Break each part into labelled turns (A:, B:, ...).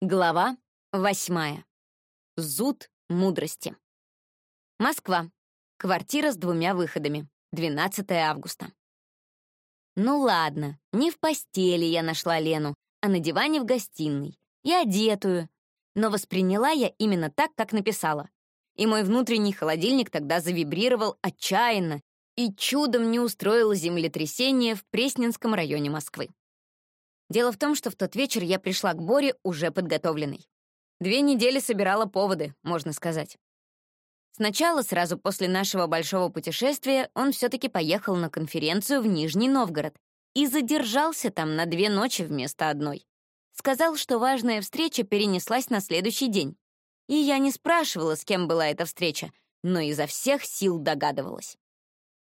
A: Глава восьмая. Зуд мудрости. Москва. Квартира с двумя выходами. 12 августа. Ну ладно, не в постели я нашла Лену, а на диване в гостиной. И одетую. Но восприняла я именно так, как написала. И мой внутренний холодильник тогда завибрировал отчаянно и чудом не устроил землетрясение в Пресненском районе Москвы. Дело в том, что в тот вечер я пришла к Боре уже подготовленной. Две недели собирала поводы, можно сказать. Сначала, сразу после нашего большого путешествия, он все-таки поехал на конференцию в Нижний Новгород и задержался там на две ночи вместо одной. Сказал, что важная встреча перенеслась на следующий день. И я не спрашивала, с кем была эта встреча, но изо всех сил догадывалась.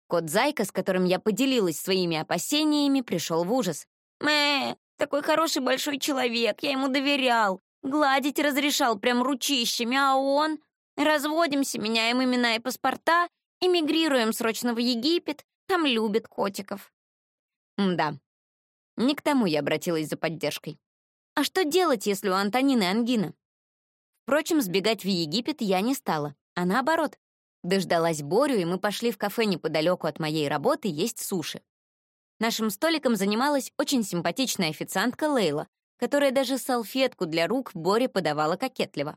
A: Кот Зайка, с которым я поделилась своими опасениями, пришел в ужас. «Мэ, такой хороший большой человек, я ему доверял. Гладить разрешал прям ручищами, а он... Разводимся, меняем имена и паспорта, эмигрируем срочно в Египет, там любят котиков. Да, не к тому я обратилась за поддержкой. А что делать, если у Антонины ангина? Впрочем, сбегать в Египет я не стала, а наоборот. Дождалась Борю, и мы пошли в кафе неподалеку от моей работы есть суши. Нашим столиком занималась очень симпатичная официантка Лейла, которая даже салфетку для рук Боре подавала кокетливо.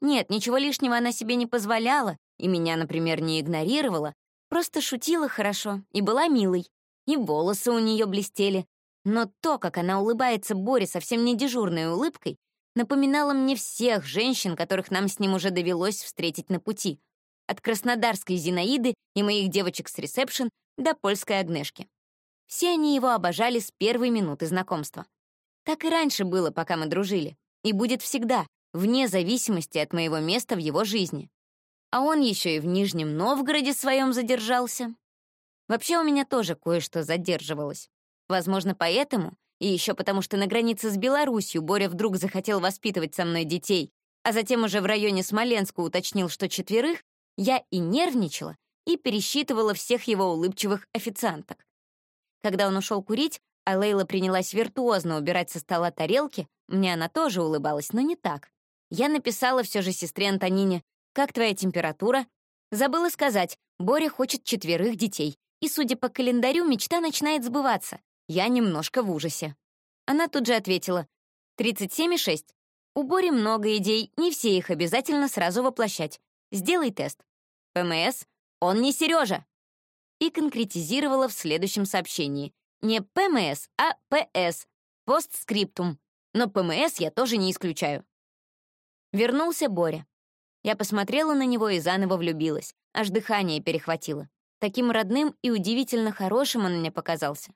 A: Нет, ничего лишнего она себе не позволяла, и меня, например, не игнорировала, просто шутила хорошо и была милой, и волосы у нее блестели. Но то, как она улыбается Боре совсем не дежурной улыбкой, напоминало мне всех женщин, которых нам с ним уже довелось встретить на пути. От краснодарской Зинаиды и моих девочек с ресепшн до польской Агнешки. Все они его обожали с первой минуты знакомства. Так и раньше было, пока мы дружили. И будет всегда, вне зависимости от моего места в его жизни. А он еще и в Нижнем Новгороде своем задержался. Вообще у меня тоже кое-что задерживалось. Возможно, поэтому, и еще потому, что на границе с Беларусью Боря вдруг захотел воспитывать со мной детей, а затем уже в районе Смоленска уточнил, что четверых, я и нервничала, и пересчитывала всех его улыбчивых официанток. Когда он ушел курить, а Лейла принялась виртуозно убирать со стола тарелки, мне она тоже улыбалась, но не так. Я написала все же сестре Антонине, «Как твоя температура?» Забыла сказать, Боря хочет четверых детей, и, судя по календарю, мечта начинает сбываться. Я немножко в ужасе. Она тут же ответила, «37,6. У Бори много идей, не все их обязательно сразу воплощать. Сделай тест. ПМС. Он не Сережа и конкретизировала в следующем сообщении. Не ПМС, а ПС, постскриптум. Но ПМС я тоже не исключаю. Вернулся Боря. Я посмотрела на него и заново влюбилась, аж дыхание перехватило. Таким родным и удивительно хорошим он мне показался.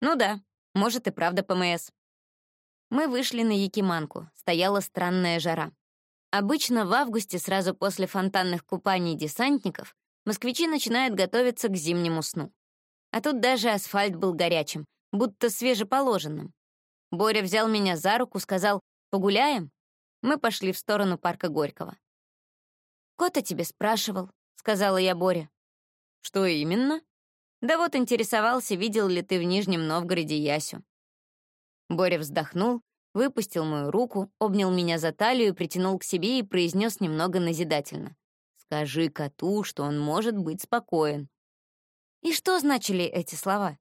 A: Ну да, может и правда ПМС. Мы вышли на Якиманку, стояла странная жара. Обычно в августе, сразу после фонтанных купаний десантников, москвичи начинают готовиться к зимнему сну. А тут даже асфальт был горячим, будто свежеположенным. Боря взял меня за руку, сказал «Погуляем?» Мы пошли в сторону парка Горького. «Кот о тебе спрашивал», — сказала я Боре. «Что именно?» «Да вот интересовался, видел ли ты в Нижнем Новгороде Ясю». Боря вздохнул, выпустил мою руку, обнял меня за талию, притянул к себе и произнес немного назидательно. Скажи коту, что он может быть спокоен. И что значили эти слова?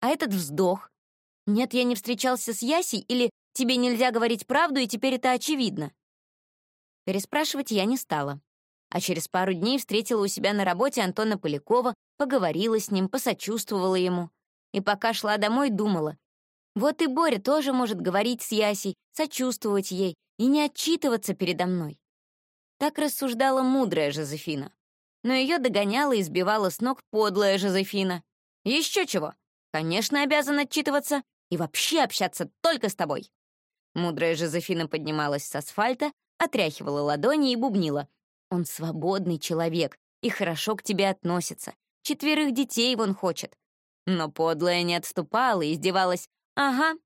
A: А этот вздох? Нет, я не встречался с Ясей или тебе нельзя говорить правду, и теперь это очевидно? Переспрашивать я не стала. А через пару дней встретила у себя на работе Антона Полякова, поговорила с ним, посочувствовала ему. И пока шла домой, думала, вот и Боря тоже может говорить с Ясей, сочувствовать ей и не отчитываться передо мной. Так рассуждала мудрая Жозефина. Но ее догоняла и сбивала с ног подлая Жозефина. Еще чего? Конечно, обязан отчитываться и вообще общаться только с тобой. Мудрая Жозефина поднималась с асфальта, отряхивала ладони и бубнила. Он свободный человек и хорошо к тебе относится. Четверых детей вон хочет. Но подлая не отступала и издевалась. Ага.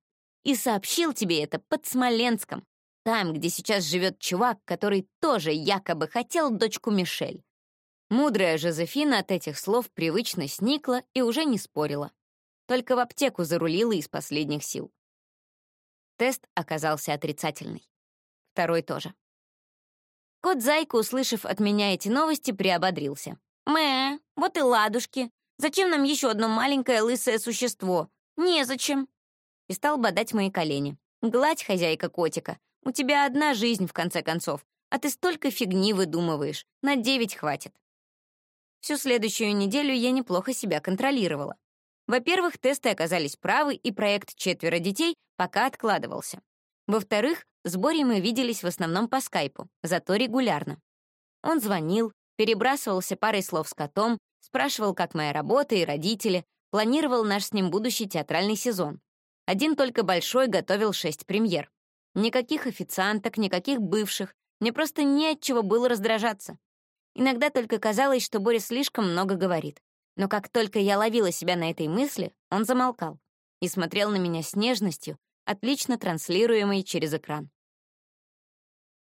A: И сообщил тебе это под Смоленском. Там, где сейчас живет чувак, который тоже якобы хотел дочку Мишель. Мудрая Жозефина от этих слов привычно сникла и уже не спорила. Только в аптеку зарулила из последних сил. Тест оказался отрицательный. второй тоже. Кот Зайка, услышав от меня эти новости, приободрился. «Мэ, вот и ладушки. Зачем нам еще одно маленькое лысое существо? Незачем». И стал бодать мои колени. «Гладь, хозяйка котика. У тебя одна жизнь, в конце концов, а ты столько фигни выдумываешь. На девять хватит». Всю следующую неделю я неплохо себя контролировала. Во-первых, тесты оказались правы, и проект «Четверо детей» пока откладывался. Во-вторых, с Борей мы виделись в основном по скайпу, зато регулярно. Он звонил, перебрасывался парой слов с котом, спрашивал, как моя работа и родители, планировал наш с ним будущий театральный сезон. Один только Большой готовил шесть премьер. Никаких официанток, никаких бывших, мне просто не от чего было раздражаться. Иногда только казалось, что Боря слишком много говорит. Но как только я ловила себя на этой мысли, он замолкал и смотрел на меня с нежностью, отлично транслируемой через экран.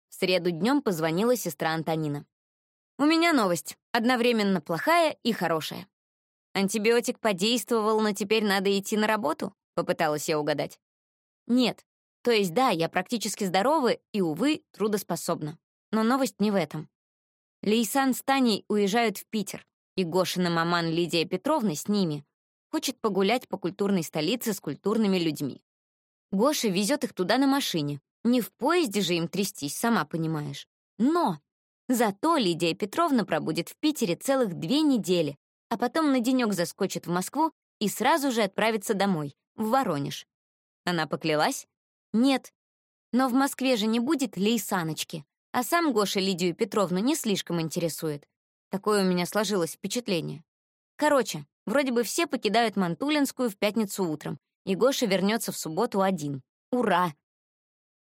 A: В среду днем позвонила сестра Антонина. «У меня новость, одновременно плохая и хорошая. Антибиотик подействовал, но теперь надо идти на работу?» — попыталась я угадать. «Нет. То есть да, я практически здорова и, увы, трудоспособна. Но новость не в этом. Лейсан с Таней уезжают в Питер, и Гошина маман Лидия Петровна с ними хочет погулять по культурной столице с культурными людьми. Гоша везет их туда на машине. Не в поезде же им трястись, сама понимаешь. Но зато Лидия Петровна пробудет в Питере целых две недели, а потом на денек заскочит в Москву и сразу же отправится домой, в Воронеж. Она поклялась? Нет. Но в Москве же не будет Лейсаночки, а сам Гоша Лидию Петровну не слишком интересует. Такое у меня сложилось впечатление. Короче, вроде бы все покидают Мантулинскую в пятницу утром, и Гоша вернется в субботу один. Ура!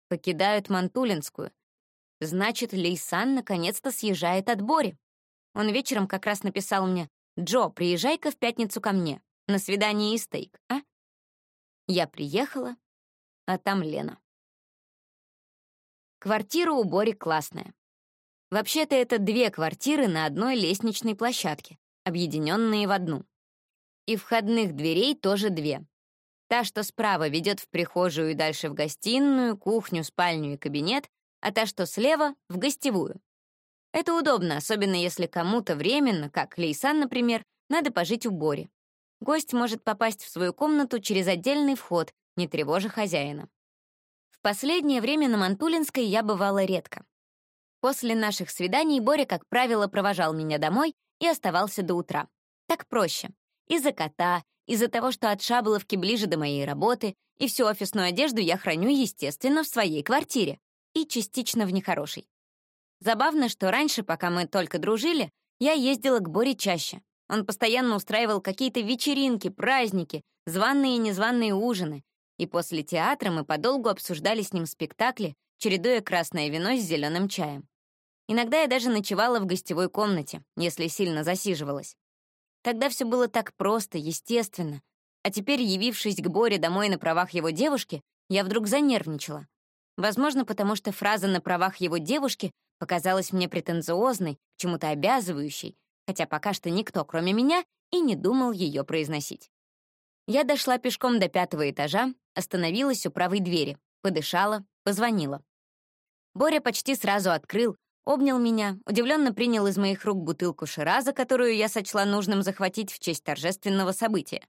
A: Покидают Мантулинскую. Значит, Лейсан наконец-то съезжает от Бори. Он вечером как раз написал мне «Джо, приезжай-ка в пятницу ко мне. На свидание и стейк, а?» Я приехала, а там Лена. Квартира у Бори классная. Вообще-то это две квартиры на одной лестничной площадке, объединенные в одну. И входных дверей тоже две. Та, что справа, ведет в прихожую и дальше в гостиную, кухню, спальню и кабинет, а та, что слева — в гостевую. Это удобно, особенно если кому-то временно, как Лейсан, например, надо пожить у Бори. Гость может попасть в свою комнату через отдельный вход, не тревожа хозяина. В последнее время на Мантулинской я бывала редко. После наших свиданий Боря, как правило, провожал меня домой и оставался до утра. Так проще. Из-за кота, из-за того, что от Шаболовки ближе до моей работы, и всю офисную одежду я храню, естественно, в своей квартире. И частично в нехорошей. Забавно, что раньше, пока мы только дружили, я ездила к Боре чаще. Он постоянно устраивал какие-то вечеринки, праздники, званые и незваные ужины, и после театра мы подолгу обсуждали с ним спектакли, чередуя красное вино с зеленым чаем. Иногда я даже ночевала в гостевой комнате, если сильно засиживалась. Тогда все было так просто, естественно. А теперь, явившись к Боре домой на правах его девушки, я вдруг занервничала. Возможно, потому что фраза «на правах его девушки» показалась мне претенциозной, чему-то обязывающей, хотя пока что никто, кроме меня, и не думал ее произносить. Я дошла пешком до пятого этажа, остановилась у правой двери, подышала, позвонила. Боря почти сразу открыл, обнял меня, удивленно принял из моих рук бутылку шираза, которую я сочла нужным захватить в честь торжественного события.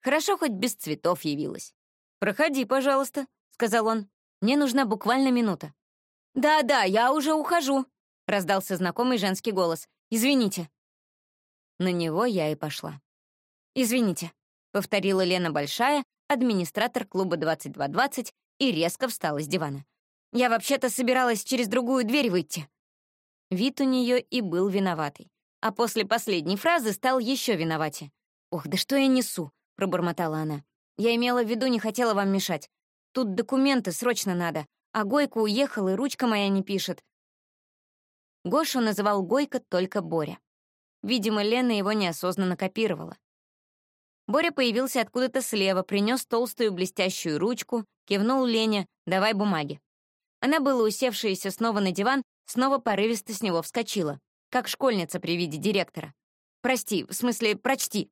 A: Хорошо, хоть без цветов явилась. «Проходи, пожалуйста», — сказал он. «Мне нужна буквально минута». «Да-да, я уже ухожу», — раздался знакомый женский голос. «Извините». На него я и пошла. «Извините», — повторила Лена Большая, администратор клуба 2220, и резко встала с дивана. «Я вообще-то собиралась через другую дверь выйти». Вид у нее и был виноватый. А после последней фразы стал еще виноватее. «Ох, да что я несу?» — пробормотала она. «Я имела в виду, не хотела вам мешать. Тут документы срочно надо, а Гойка уехал, и ручка моя не пишет». Гошу называл Гойка только Боря. Видимо, Лена его неосознанно копировала. Боря появился откуда-то слева, принес толстую блестящую ручку, кивнул Лене «давай бумаги». Она была усевшаяся снова на диван, снова порывисто с него вскочила, как школьница при виде директора. «Прости, в смысле, прочти».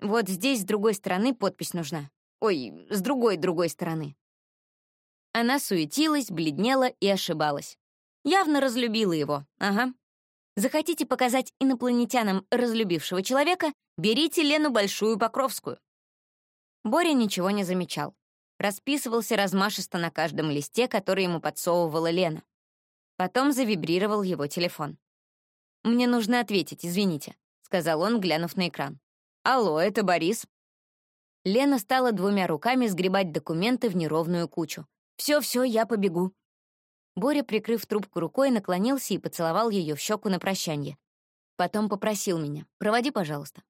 A: Вот здесь с другой стороны подпись нужна. Ой, с другой-другой стороны. Она суетилась, бледнела и ошибалась. Явно разлюбила его, ага. Захотите показать инопланетянам разлюбившего человека, берите Лену Большую Покровскую. Боря ничего не замечал. Расписывался размашисто на каждом листе, который ему подсовывала Лена. Потом завибрировал его телефон. «Мне нужно ответить, извините», — сказал он, глянув на экран. «Алло, это Борис?» Лена стала двумя руками сгребать документы в неровную кучу. «Все-все, я побегу». Боря, прикрыв трубку рукой, наклонился и поцеловал ее в щеку на прощание. Потом попросил меня «Проводи, пожалуйста».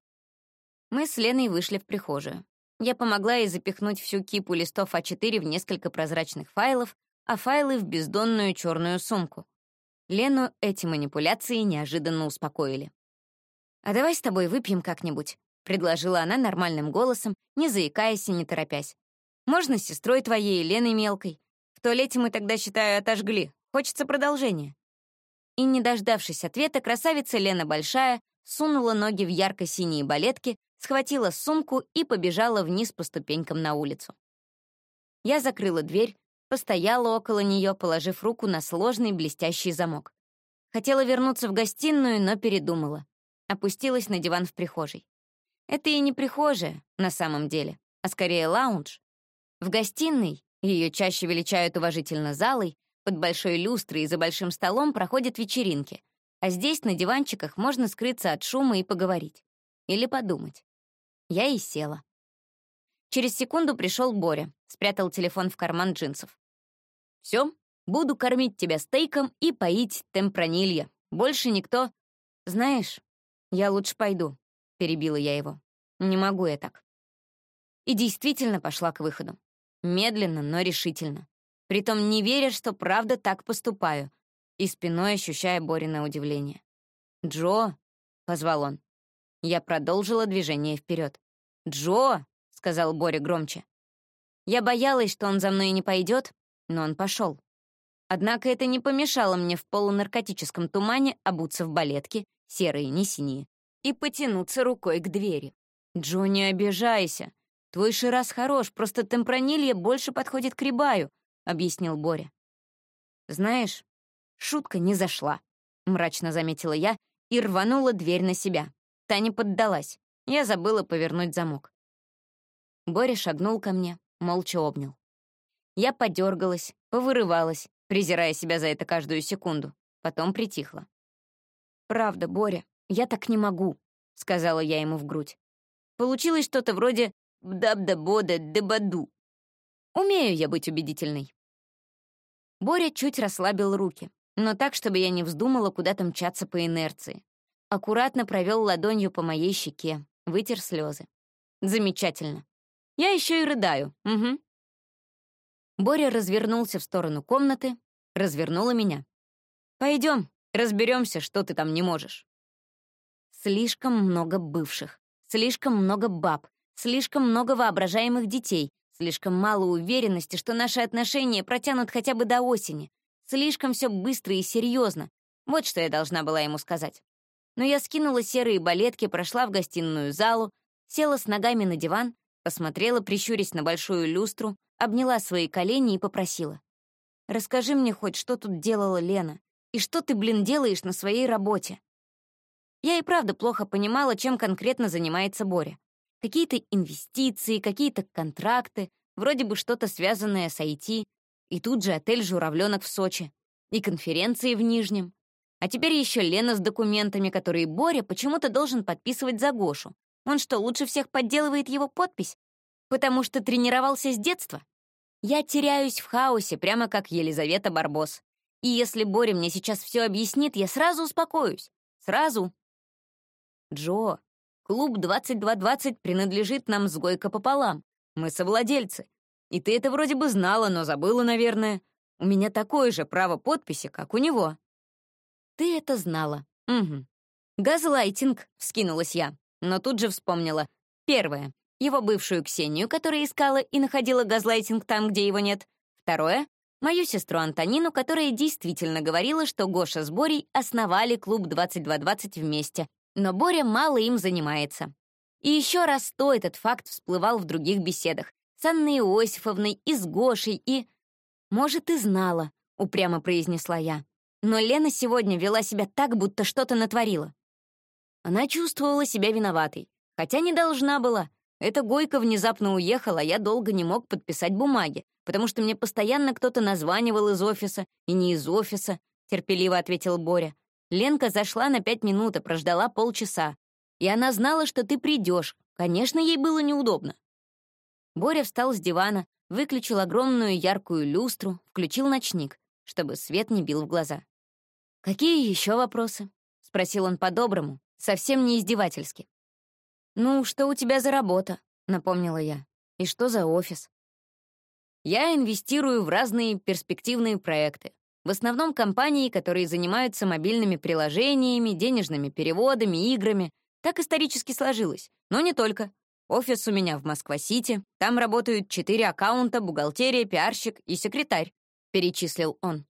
A: Мы с Леной вышли в прихожую. Я помогла ей запихнуть всю кипу листов А4 в несколько прозрачных файлов, а файлы в бездонную черную сумку. Лену эти манипуляции неожиданно успокоили. «А давай с тобой выпьем как-нибудь», — предложила она нормальным голосом, не заикаясь и не торопясь. «Можно с сестрой твоей, Леной Мелкой? В туалете мы тогда, считаю, отожгли. Хочется продолжения». И, не дождавшись ответа, красавица Лена Большая сунула ноги в ярко-синие балетки, схватила сумку и побежала вниз по ступенькам на улицу. Я закрыла дверь, постояла около нее, положив руку на сложный блестящий замок. Хотела вернуться в гостиную, но передумала. Опустилась на диван в прихожей. Это и не прихожая, на самом деле, а скорее лаунж. В гостиной, ее чаще величают уважительно залой, под большой люстрой и за большим столом проходят вечеринки, а здесь на диванчиках можно скрыться от шума и поговорить. Или подумать. Я и села. Через секунду пришел Боря, спрятал телефон в карман джинсов. «Все, буду кормить тебя стейком и поить темпранилья. Больше никто...» «Знаешь, я лучше пойду», — перебила я его. «Не могу я так». И действительно пошла к выходу. Медленно, но решительно. Притом не веря, что правда так поступаю, и спиной ощущая Борина удивление. «Джо!» — позвал он. Я продолжила движение вперед. «Джо!» — сказал Боря громче. Я боялась, что он за мной не пойдет, но он пошел. Однако это не помешало мне в полунаркотическом тумане обуться в балетки, серые, не синие, и потянуться рукой к двери. «Джо, не обижайся. Твой шираз хорош, просто темпранилья больше подходит к рибаю», — объяснил Боря. «Знаешь, шутка не зашла», — мрачно заметила я и рванула дверь на себя. Та не поддалась. Я забыла повернуть замок. Боря шагнул ко мне, молча обнял. Я подергалась, повырывалась, презирая себя за это каждую секунду. Потом притихла. «Правда, Боря, я так не могу», — сказала я ему в грудь. Получилось что-то вроде «бдабда-бода-дебаду». Умею я быть убедительной. Боря чуть расслабил руки, но так, чтобы я не вздумала куда-то мчаться по инерции аккуратно провел ладонью по моей щеке, вытер слезы. Замечательно. Я еще и рыдаю. Угу. Боря развернулся в сторону комнаты, развернула меня. Пойдем, разберемся, что ты там не можешь. Слишком много бывших, слишком много баб, слишком много воображаемых детей, слишком мало уверенности, что наши отношения протянут хотя бы до осени. Слишком все быстро и серьезно. Вот что я должна была ему сказать но я скинула серые балетки, прошла в гостиную залу, села с ногами на диван, посмотрела, прищурясь на большую люстру, обняла свои колени и попросила. «Расскажи мне хоть, что тут делала Лена, и что ты, блин, делаешь на своей работе?» Я и правда плохо понимала, чем конкретно занимается Боря. Какие-то инвестиции, какие-то контракты, вроде бы что-то связанное с IT, и тут же отель «Журавленок» в Сочи, и конференции в Нижнем. А теперь еще Лена с документами, которые Боря почему-то должен подписывать за Гошу. Он что, лучше всех подделывает его подпись? Потому что тренировался с детства? Я теряюсь в хаосе, прямо как Елизавета Барбос. И если Боря мне сейчас все объяснит, я сразу успокоюсь. Сразу. Джо, клуб 2220 принадлежит нам с Гойко пополам. Мы совладельцы. И ты это вроде бы знала, но забыла, наверное. У меня такое же право подписи, как у него. Ты это знала. Угу. Газлайтинг, вскинулась я, но тут же вспомнила. Первое. Его бывшую Ксению, которая искала и находила газлайтинг там, где его нет. Второе. Мою сестру Антонину, которая действительно говорила, что Гоша с Борей основали клуб 2220 вместе, но Боря мало им занимается. И еще раз то этот факт всплывал в других беседах. С Анной Иосифовной и с Гошей, и... «Может, и знала», — упрямо произнесла я. «Но Лена сегодня вела себя так, будто что-то натворила». Она чувствовала себя виноватой, хотя не должна была. Эта Гойка внезапно уехала, а я долго не мог подписать бумаги, потому что мне постоянно кто-то названивал из офиса, и не из офиса, — терпеливо ответил Боря. Ленка зашла на пять минут и прождала полчаса. И она знала, что ты придешь. Конечно, ей было неудобно. Боря встал с дивана, выключил огромную яркую люстру, включил ночник, чтобы свет не бил в глаза. «Какие еще вопросы?» — спросил он по-доброму, совсем не издевательски. «Ну, что у тебя за работа?» — напомнила я. «И что за офис?» «Я инвестирую в разные перспективные проекты. В основном компании, которые занимаются мобильными приложениями, денежными переводами, играми. Так исторически сложилось. Но не только. Офис у меня в Москва-Сити. Там работают четыре аккаунта, бухгалтерия, пиарщик и секретарь», — перечислил он.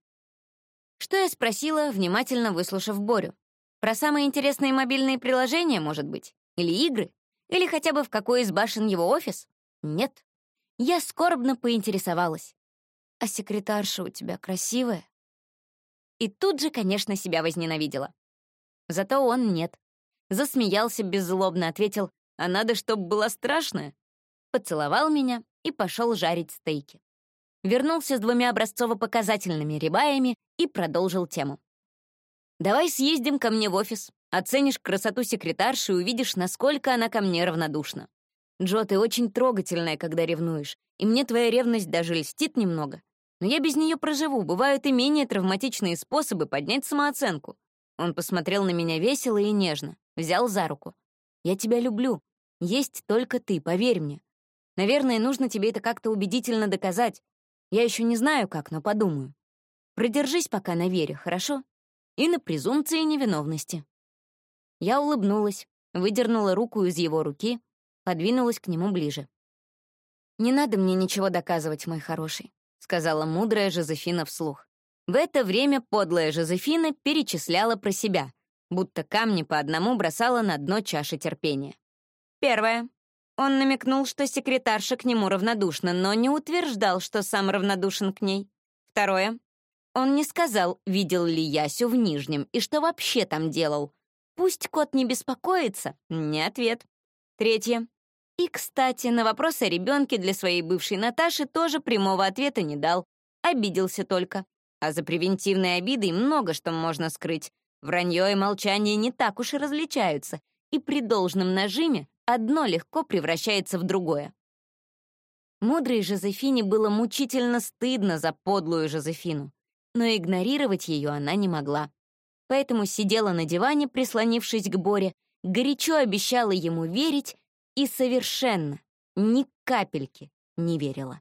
A: Что я спросила, внимательно выслушав Борю. Про самые интересные мобильные приложения, может быть? Или игры? Или хотя бы в какой из башен его офис? Нет. Я скорбно поинтересовалась. «А секретарша у тебя красивая?» И тут же, конечно, себя возненавидела. Зато он нет. Засмеялся беззлобно, ответил, а надо, чтоб была страшная. Поцеловал меня и пошел жарить стейки. Вернулся с двумя образцово-показательными рибаями и продолжил тему. «Давай съездим ко мне в офис, оценишь красоту секретарши и увидишь, насколько она ко мне равнодушна. Джо, ты очень трогательная, когда ревнуешь, и мне твоя ревность даже льстит немного. Но я без нее проживу, бывают и менее травматичные способы поднять самооценку. Он посмотрел на меня весело и нежно, взял за руку. «Я тебя люблю. Есть только ты, поверь мне. Наверное, нужно тебе это как-то убедительно доказать. Я еще не знаю как, но подумаю. Продержись пока на вере, хорошо? И на презумпции невиновности». Я улыбнулась, выдернула руку из его руки, подвинулась к нему ближе. «Не надо мне ничего доказывать, мой хороший сказала мудрая Жозефина вслух. В это время подлая Жозефина перечисляла про себя, будто камни по одному бросала на дно чаши терпения. Первое. Он намекнул, что секретарша к нему равнодушна, но не утверждал, что сам равнодушен к ней. Второе. Он не сказал, видел ли Ясю в Нижнем и что вообще там делал. Пусть кот не беспокоится, не ответ. Третье. И, кстати, на вопрос о ребенке для своей бывшей Наташи тоже прямого ответа не дал. Обиделся только. А за превентивной обидой много что можно скрыть. Вранье и молчание не так уж и различаются, и при должном нажиме одно легко превращается в другое. Мудрой Жозефине было мучительно стыдно за подлую Жозефину, но игнорировать ее она не могла. Поэтому сидела на диване, прислонившись к Боре, горячо обещала ему верить и совершенно ни капельки не верила.